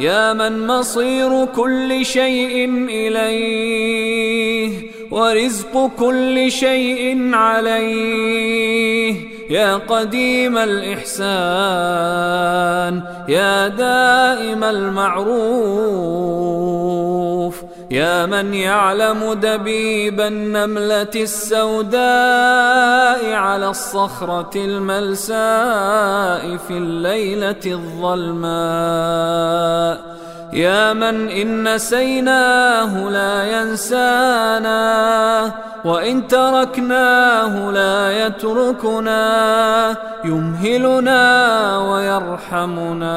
يا من مصير كل شيء إليه ورزق كل شيء عليه. يا قديم الإحسان يا دائم المعروف. يا من يعلم دبيب النملة السوداء على الصخرة الملساء في الليلة الظلماء. يا من إن نسيناه لا ينسانا وإن تركناه لا يتركنا يمهلنا ويرحمنا.